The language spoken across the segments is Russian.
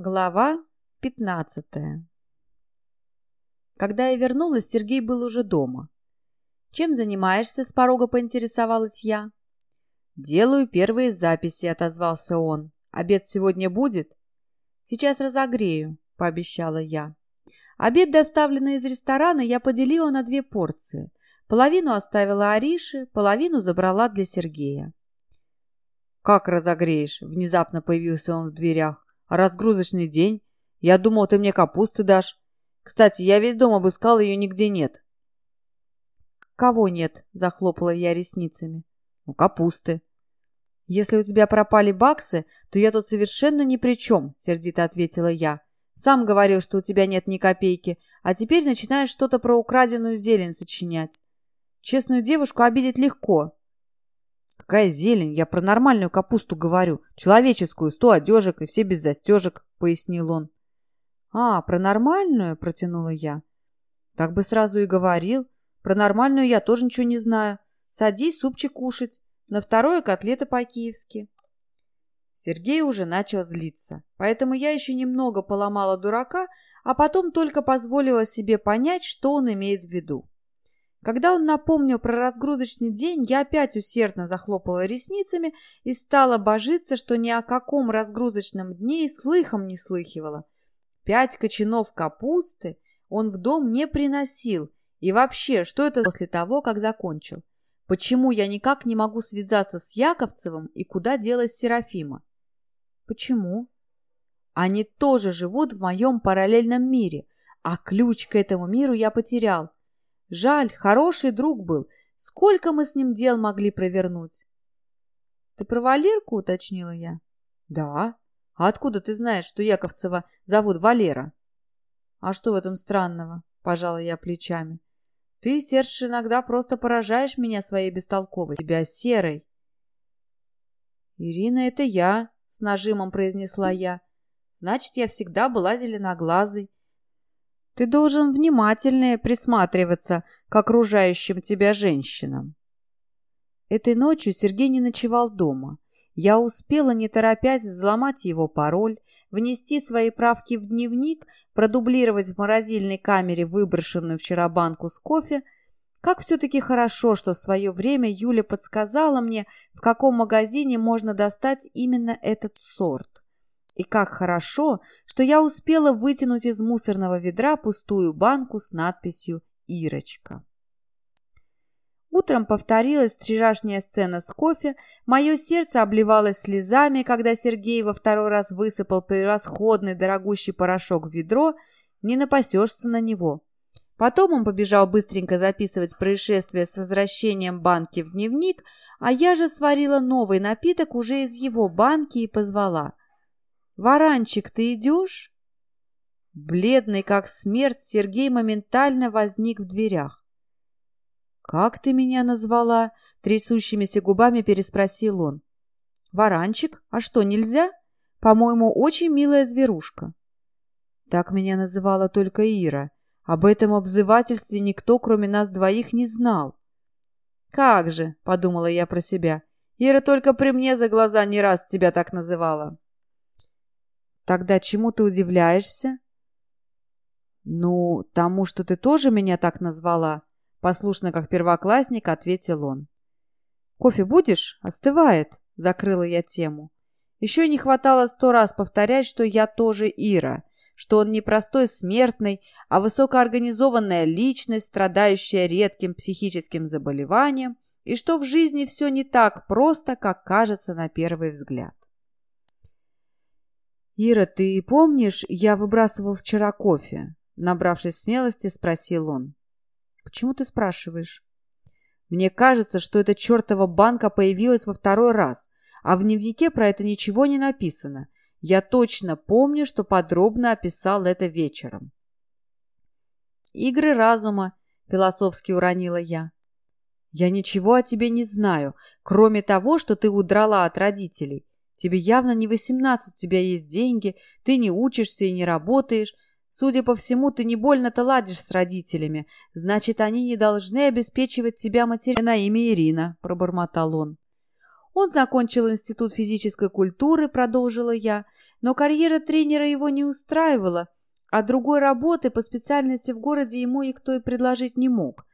Глава пятнадцатая Когда я вернулась, Сергей был уже дома. «Чем занимаешься?» – с порога поинтересовалась я. «Делаю первые записи», – отозвался он. «Обед сегодня будет?» «Сейчас разогрею», – пообещала я. Обед, доставленный из ресторана, я поделила на две порции. Половину оставила Арише, половину забрала для Сергея. «Как разогреешь?» – внезапно появился он в дверях. Разгрузочный день? Я думал, ты мне капусты дашь. Кстати, я весь дом обыскал, ее нигде нет. Кого нет? Захлопала я ресницами. Ну, капусты. Если у тебя пропали баксы, то я тут совершенно ни при чем, сердито ответила я. Сам говорил, что у тебя нет ни копейки, а теперь начинаешь что-то про украденную зелень сочинять. Честную девушку обидеть легко, «Какая зелень? Я про нормальную капусту говорю. Человеческую, сто одежек и все без застежек», — пояснил он. «А, про нормальную?» — протянула я. «Так бы сразу и говорил. Про нормальную я тоже ничего не знаю. Садись супчик кушать. На второе котлеты по-киевски». Сергей уже начал злиться, поэтому я еще немного поломала дурака, а потом только позволила себе понять, что он имеет в виду. Когда он напомнил про разгрузочный день, я опять усердно захлопала ресницами и стала божиться, что ни о каком разгрузочном дне и слыхом не слыхивала. Пять кочанов капусты он в дом не приносил. И вообще, что это после того, как закончил? Почему я никак не могу связаться с Яковцевым и куда делась Серафима? Почему? Они тоже живут в моем параллельном мире, а ключ к этому миру я потерял. Жаль, хороший друг был. Сколько мы с ним дел могли провернуть? Ты про Валерку, уточнила я. Да. А откуда ты знаешь, что Яковцева зовут Валера? А что в этом странного? Пожала я плечами. Ты, Серж, иногда просто поражаешь меня своей бестолковой. Тебя серой. Ирина, это я, с нажимом произнесла я. Значит, я всегда была зеленоглазой. Ты должен внимательнее присматриваться к окружающим тебя женщинам. Этой ночью Сергей не ночевал дома. Я успела, не торопясь, взломать его пароль, внести свои правки в дневник, продублировать в морозильной камере выброшенную вчера банку с кофе. Как все-таки хорошо, что в свое время Юля подсказала мне, в каком магазине можно достать именно этот сорт. И как хорошо, что я успела вытянуть из мусорного ведра пустую банку с надписью «Ирочка». Утром повторилась вчерашняя сцена с кофе, мое сердце обливалось слезами, когда Сергей во второй раз высыпал превосходный дорогущий порошок в ведро, не напасешься на него. Потом он побежал быстренько записывать происшествие с возвращением банки в дневник, а я же сварила новый напиток уже из его банки и позвала. «Варанчик, ты идешь?» Бледный, как смерть, Сергей моментально возник в дверях. «Как ты меня назвала?» — трясущимися губами переспросил он. «Варанчик? А что, нельзя? По-моему, очень милая зверушка». Так меня называла только Ира. Об этом обзывательстве никто, кроме нас двоих, не знал. «Как же!» — подумала я про себя. «Ира только при мне за глаза не раз тебя так называла». Тогда чему ты удивляешься? Ну, тому, что ты тоже меня так назвала, послушно как первоклассник ответил он. Кофе будешь? Остывает, закрыла я тему. Еще не хватало сто раз повторять, что я тоже Ира, что он не простой смертный, а высокоорганизованная личность, страдающая редким психическим заболеванием, и что в жизни все не так просто, как кажется на первый взгляд. «Ира, ты помнишь, я выбрасывал вчера кофе?» Набравшись смелости, спросил он. «Почему ты спрашиваешь?» «Мне кажется, что эта чертова банка появилась во второй раз, а в дневнике про это ничего не написано. Я точно помню, что подробно описал это вечером». «Игры разума», — философски уронила я. «Я ничего о тебе не знаю, кроме того, что ты удрала от родителей. Тебе явно не восемнадцать, у тебя есть деньги, ты не учишься и не работаешь. Судя по всему, ты не больно-то ладишь с родителями. Значит, они не должны обеспечивать тебя материально на имя Ирина», — пробормотал он. Он закончил институт физической культуры, продолжила я, но карьера тренера его не устраивала, а другой работы по специальности в городе ему никто и предложить не мог.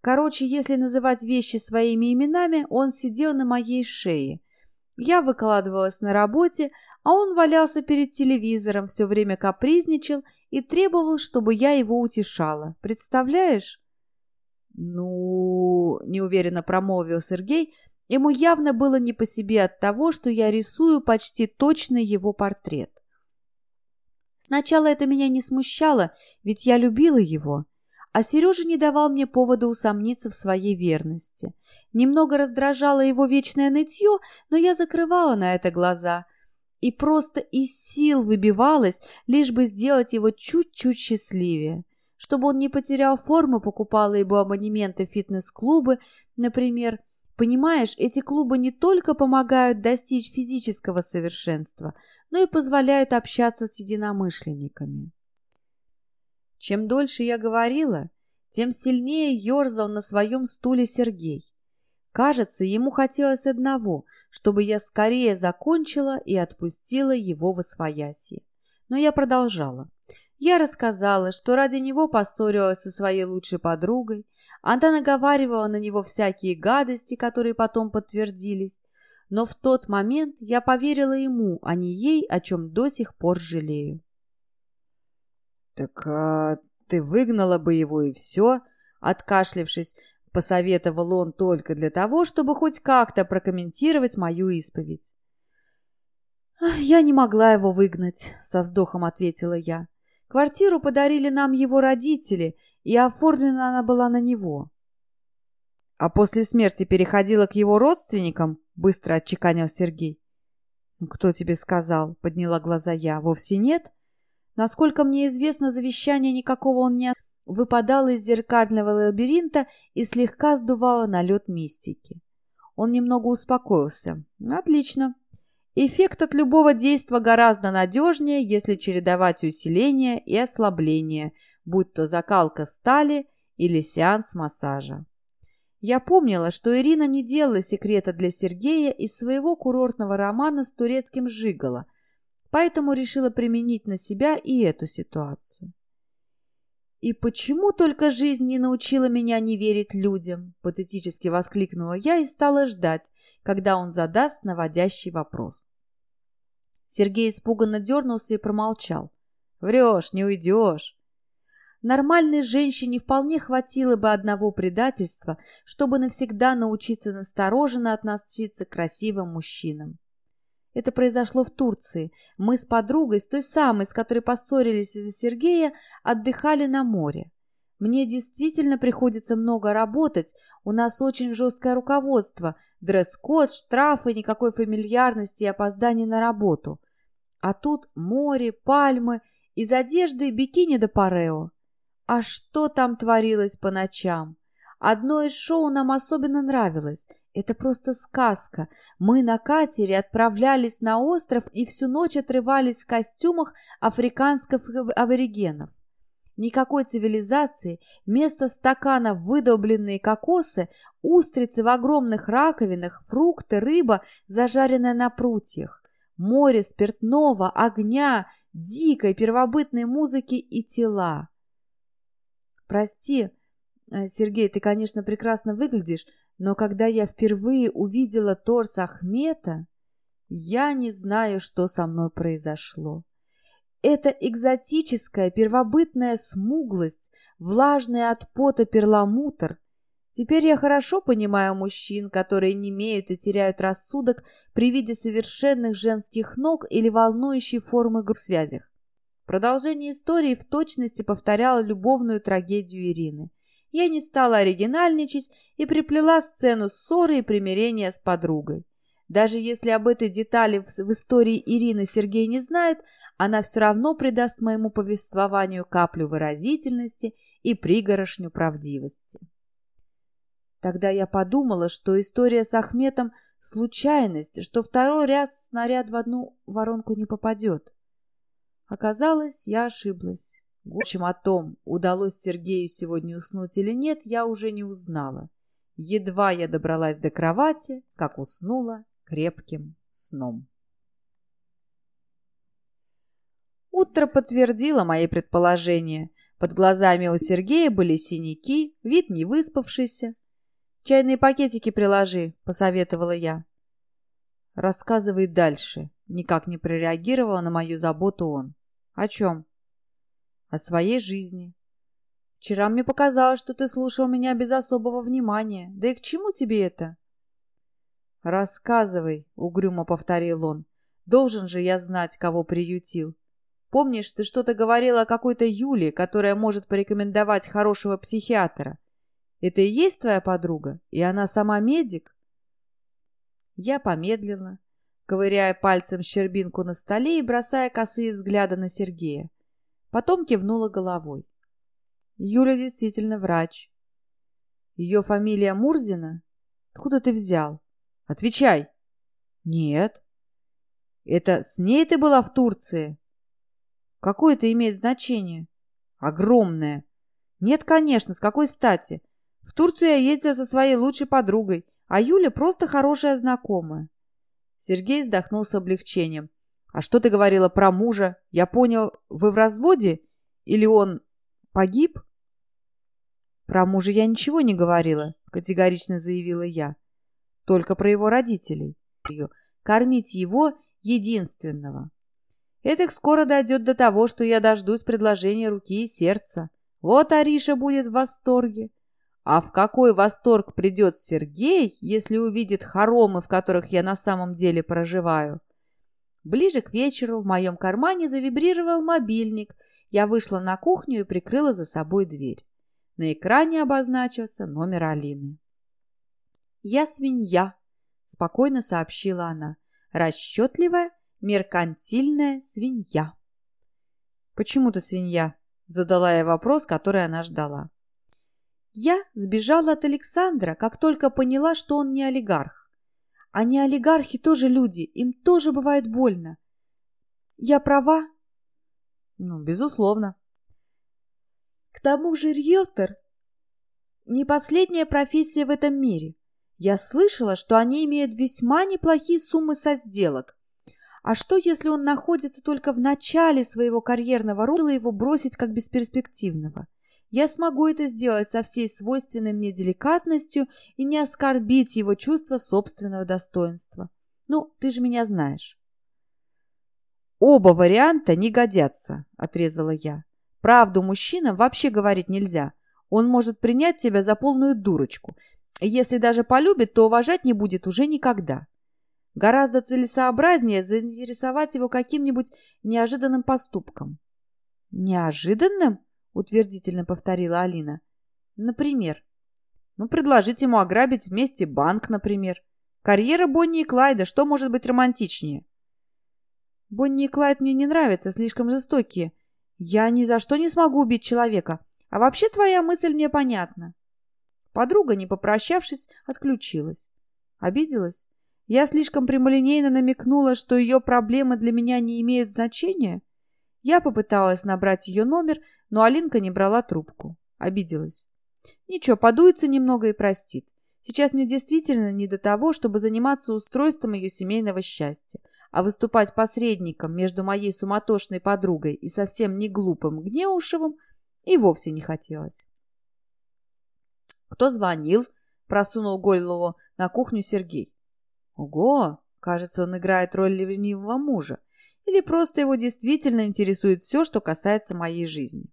Короче, если называть вещи своими именами, он сидел на моей шее. Я выкладывалась на работе, а он валялся перед телевизором, все время капризничал и требовал, чтобы я его утешала. Представляешь? «Ну...» — неуверенно промолвил Сергей. Ему явно было не по себе от того, что я рисую почти точно его портрет. Сначала это меня не смущало, ведь я любила его. А Сережа не давал мне повода усомниться в своей верности. Немного раздражало его вечное нытье, но я закрывала на это глаза и просто из сил выбивалась, лишь бы сделать его чуть-чуть счастливее. Чтобы он не потерял форму, покупала его абонементы в фитнес-клубы, например. Понимаешь, эти клубы не только помогают достичь физического совершенства, но и позволяют общаться с единомышленниками. Чем дольше я говорила, тем сильнее ерзал на своем стуле Сергей. Кажется, ему хотелось одного, чтобы я скорее закончила и отпустила его в освояси. Но я продолжала. Я рассказала, что ради него поссорилась со своей лучшей подругой. Она наговаривала на него всякие гадости, которые потом подтвердились. Но в тот момент я поверила ему, а не ей, о чем до сих пор жалею. «Так а, ты выгнала бы его и все?» Откашлившись, посоветовал он только для того, чтобы хоть как-то прокомментировать мою исповедь. «Я не могла его выгнать», — со вздохом ответила я. Квартиру подарили нам его родители, и оформлена она была на него. А после смерти переходила к его родственникам? Быстро отчеканил Сергей. «Ну, «Кто тебе сказал?» — подняла глаза я. «Вовсе нет?» Насколько мне известно, завещания никакого он не выпадал из зеркального лабиринта и слегка сдувало налет мистики. Он немного успокоился. «Отлично. Эффект от любого действа гораздо надежнее, если чередовать усиление и ослабление, будь то закалка стали или сеанс массажа. Я помнила, что Ирина не делала секрета для Сергея из своего курортного романа с турецким «Жигало», поэтому решила применить на себя и эту ситуацию. «И почему только жизнь не научила меня не верить людям?» – патетически воскликнула я и стала ждать, когда он задаст наводящий вопрос. Сергей испуганно дернулся и промолчал. «Врешь, не уйдешь!» Нормальной женщине вполне хватило бы одного предательства, чтобы навсегда научиться настороженно относиться к красивым мужчинам. Это произошло в Турции. Мы с подругой, с той самой, с которой поссорились из-за Сергея, отдыхали на море. Мне действительно приходится много работать, у нас очень жесткое руководство, дресс-код, штрафы, никакой фамильярности и опозданий на работу. А тут море, пальмы, из одежды бикини до парео. А что там творилось по ночам? Одно из шоу нам особенно нравилось. Это просто сказка. Мы на катере отправлялись на остров и всю ночь отрывались в костюмах африканских аборигенов. Никакой цивилизации, вместо стакана выдолбленные кокосы, устрицы в огромных раковинах, фрукты, рыба, зажаренная на прутьях, море спиртного, огня, дикой первобытной музыки и тела. Прости, э, Сергей, ты, конечно, прекрасно выглядишь, но когда я впервые увидела торс Ахмета, я не знаю, что со мной произошло. Это экзотическая первобытная смуглость, влажная от пота перламутр. Теперь я хорошо понимаю мужчин, которые не имеют и теряют рассудок при виде совершенных женских ног или волнующей формы в связях. Продолжение истории в точности повторяло любовную трагедию Ирины. Я не стала оригинальничать и приплела сцену ссоры и примирения с подругой. Даже если об этой детали в, истории Ирины Сергей не знает, она все равно придаст моему повествованию каплю выразительности и пригорошню правдивости. Тогда я подумала, что история с Ахметом – случайность, что второй ряд снаряд в одну воронку не попадет. Оказалось, я ошиблась. Общем, о том, удалось Сергею сегодня уснуть или нет, я уже не узнала. Едва я добралась до кровати, как уснула крепким сном. Утро подтвердило мои предположения. Под глазами у Сергея были синяки, вид не выспавшийся. «Чайные пакетики приложи», — посоветовала я. «Рассказывай дальше», — никак не прореагировала на мою заботу он. «О чем?» «О своей жизни». «Вчера мне показалось, что ты слушал меня без особого внимания. Да и к чему тебе это?» «Рассказывай», — угрюмо повторил он. «Должен же я знать, кого приютил. Помнишь, ты что-то говорила о какой-то Юле, которая может порекомендовать хорошего психиатра? Это и есть твоя подруга? И она сама медик?» Я помедлила, ковыряя пальцем щербинку на столе и бросая косые взгляды на Сергея. Потом кивнула головой. Юля действительно врач. Ее фамилия Мурзина? Откуда ты взял? Отвечай. Нет. Это с ней ты была в Турции? Какое это имеет значение? Огромное. Нет, конечно, с какой стати? В Турцию я ездила со своей лучшей подругой, а Юля просто хорошая знакомая. Сергей вздохнул с облегчением. «А что ты говорила про мужа? Я понял, вы в разводе? Или он погиб?» «Про мужа я ничего не говорила», — категорично заявила я. «Только про его родителей. Кормить его единственного. Это скоро дойдет до того, что я дождусь предложения руки и сердца. Вот Ариша будет в восторге. А в какой восторг придет Сергей, если увидит хоромы, в которых я на самом деле проживаю? Ближе к вечеру в моем кармане завибрировал мобильник. Я вышла на кухню и прикрыла за собой дверь. На экране обозначился номер Алины. «Я свинья», — спокойно сообщила она. «Расчетливая меркантильная свинья. «Почему ты свинья?» – задала я вопрос, который она ждала. «Я сбежала от Александра, как только поняла, что он не олигарх. Не олигархи тоже люди, им тоже бывает больно. Я права?» «Ну, безусловно». «К тому же риэлтор – не последняя профессия в этом мире. Я слышала, что они имеют весьма неплохие суммы со сделок. А что, если он находится только в начале своего карьерного роста, его бросить как бесперспективного? Я смогу это сделать со всей свойственной мне деликатностью и не оскорбить его чувство собственного достоинства. Ну, ты же меня знаешь. Оба варианта не годятся, отрезала я. Правду мужчинам вообще говорить нельзя. Он может принять тебя за полную дурочку. Если даже полюбит, то уважать не будет уже никогда. Гораздо целесообразнее заинтересовать его каким-нибудь неожиданным поступком. «Неожиданным?» — утвердительно повторила Алина. «Например?» «Ну, предложить ему ограбить вместе банк, например. Карьера Бонни и Клайда, что может быть романтичнее?» «Бонни и Клайд мне не нравятся, слишком жестокие. Я ни за что не смогу убить человека. А вообще твоя мысль мне понятна». Подруга, не попрощавшись, отключилась. Обиделась? Я слишком прямолинейно намекнула, что ее проблемы для меня не имеют значения. Я попыталась набрать ее номер, но Алинка не брала трубку. Обиделась. Ничего, подуется немного и простит. Сейчас мне действительно не до того, чтобы заниматься устройством ее семейного счастья, а выступать посредником между моей суматошной подругой и совсем не глупым Гнеушевым и вовсе не хотелось. «Кто звонил?» – просунул голову на кухню Сергей. Ого! Кажется, он играет роль ленивого мужа. Или просто его действительно интересует все, что касается моей жизни.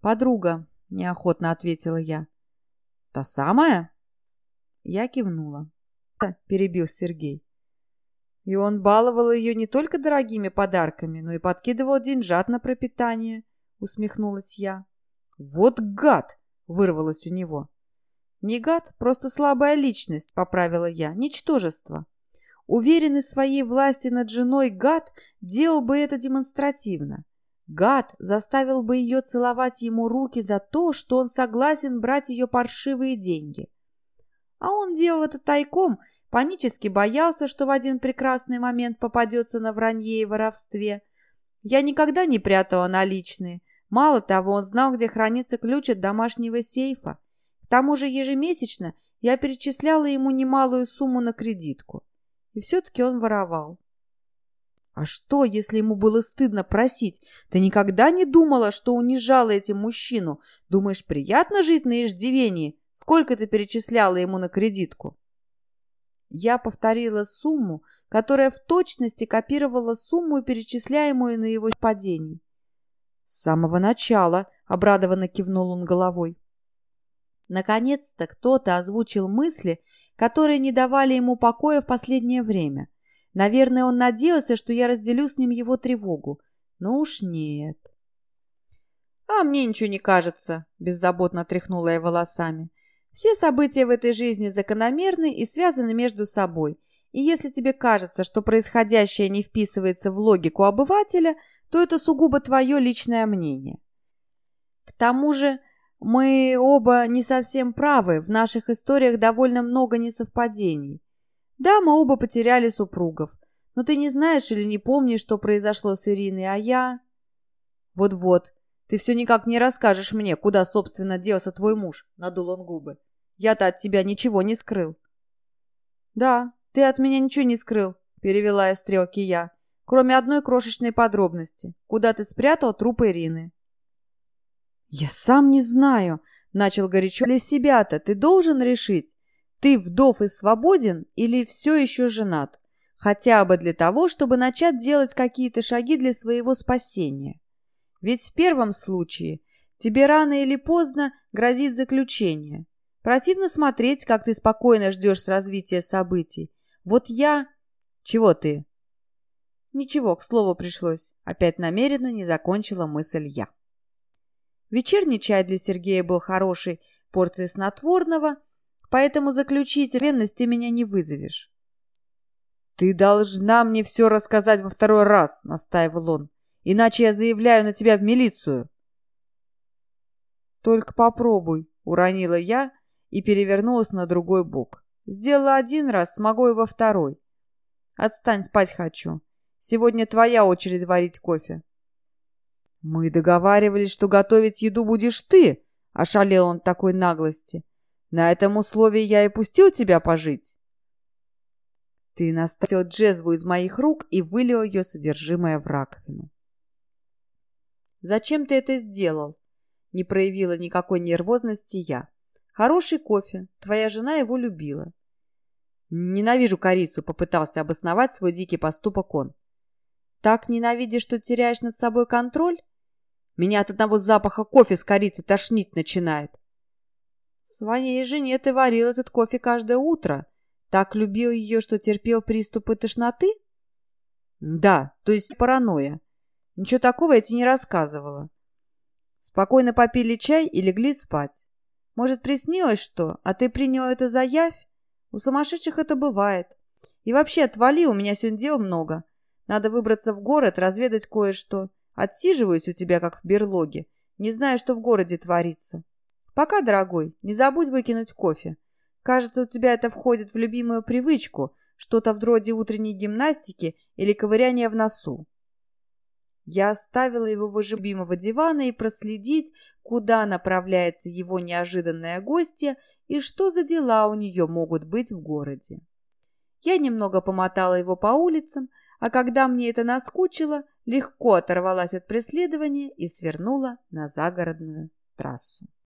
«Подруга», — неохотно ответила я. «Та самая?» Я кивнула. перебил Сергей. И он баловал ее не только дорогими подарками, но и подкидывал деньжат на пропитание, усмехнулась я. «Вот гад!» — вырвалось у него. «Не гад, просто слабая личность», — поправила я, — «ничтожество». Уверенный в своей власти над женой гад делал бы это демонстративно. Гад заставил бы ее целовать ему руки за то, что он согласен брать ее паршивые деньги. А он делал это тайком, панически боялся, что в один прекрасный момент попадется на вранье и воровстве. Я никогда не прятала наличные. Мало того, он знал, где хранится ключ от домашнего сейфа. К тому же ежемесячно я перечисляла ему немалую сумму на кредитку. И все-таки он воровал. А что, если ему было стыдно просить? Ты никогда не думала, что унижала этим мужчину? Думаешь, приятно жить на иждивении? Сколько ты перечисляла ему на кредитку? Я повторила сумму, которая в точности копировала сумму, перечисляемую на его падений. С самого начала, обрадованно кивнул он головой. Наконец-то кто-то озвучил мысли, которые не давали ему покоя в последнее время. Наверное, он надеялся, что я разделю с ним его тревогу. Но уж нет. «А мне ничего не кажется», — беззаботно тряхнула я волосами. «Все события в этой жизни закономерны и связаны между собой. И если тебе кажется, что происходящее не вписывается в логику обывателя, то это сугубо твое личное мнение. К тому же мы оба не совсем правы, в наших историях довольно много несовпадений. Да, мы оба потеряли супругов, но ты не знаешь или не помнишь, что произошло с Ириной, а я... Вот-вот, ты все никак не расскажешь мне, куда, собственно, делся твой муж, — надул он губы. Я-то от тебя ничего не скрыл. Да, ты от меня ничего не скрыл, — перевела я стрелки я, кроме одной крошечной подробности. Куда ты спрятал труп Ирины? «Я сам не знаю», — начал горячо. «Для себя-то ты должен решить, ты вдов и свободен или все еще женат, хотя бы для того, чтобы начать делать какие-то шаги для своего спасения. Ведь в первом случае тебе рано или поздно грозит заключение. Противно смотреть, как ты спокойно ждешь развития событий. Вот я... Чего ты?» Ничего, к слову пришлось. Опять намеренно не закончила мысль я. Вечерний чай для Сергея был хорошей порцией снотворного, поэтому заключить ревность ты меня не вызовешь. «Ты должна мне все рассказать во второй раз», — настаивал он, «иначе я заявляю на тебя в милицию». «Только попробуй», — уронила я и перевернулась на другой бок. «Сделала один раз, смогу и во второй. Отстань, спать хочу. Сегодня твоя очередь варить кофе». «Мы договаривались, что готовить еду будешь ты», — ошалел он такой наглости. «На этом условии я и пустил тебя пожить». Ты наставил джезву из моих рук и вылил ее содержимое в раковину. «Зачем ты это сделал?» Не проявила никакой нервозности я. «Хороший кофе. Твоя жена его любила». «Ненавижу корицу», — попытался обосновать свой дикий поступок он. «Так ненавидишь, что теряешь над собой контроль?» Меня от одного запаха кофе с корицей тошнить начинает. Своей жене ты варил этот кофе каждое утро. Так любил ее, что терпел приступы тошноты? Да, то есть паранойя. Ничего такого я тебе не рассказывала. Спокойно попили чай и легли спать. Может, приснилось что, а ты принял это за явь? У сумасшедших это бывает. И вообще, отвали, у меня сегодня дел много. Надо выбраться в город, разведать кое-что. Отсиживаюсь у тебя, как в берлоге, не знаю, что в городе творится. Пока, дорогой, не забудь выкинуть кофе. Кажется, у тебя это входит в любимую привычку, что-то вроде утренней гимнастики или ковыряния в носу. Я оставила его возле любимого дивана и проследить, куда направляется его неожиданная гостья и что за дела у нее могут быть в городе. Я немного помотала его по улицам, а когда мне это наскучило, легко оторвалась от преследования и свернула на загородную трассу.